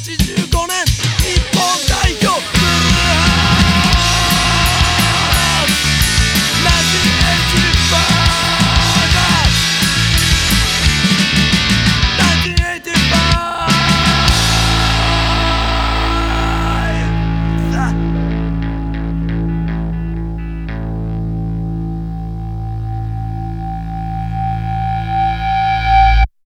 85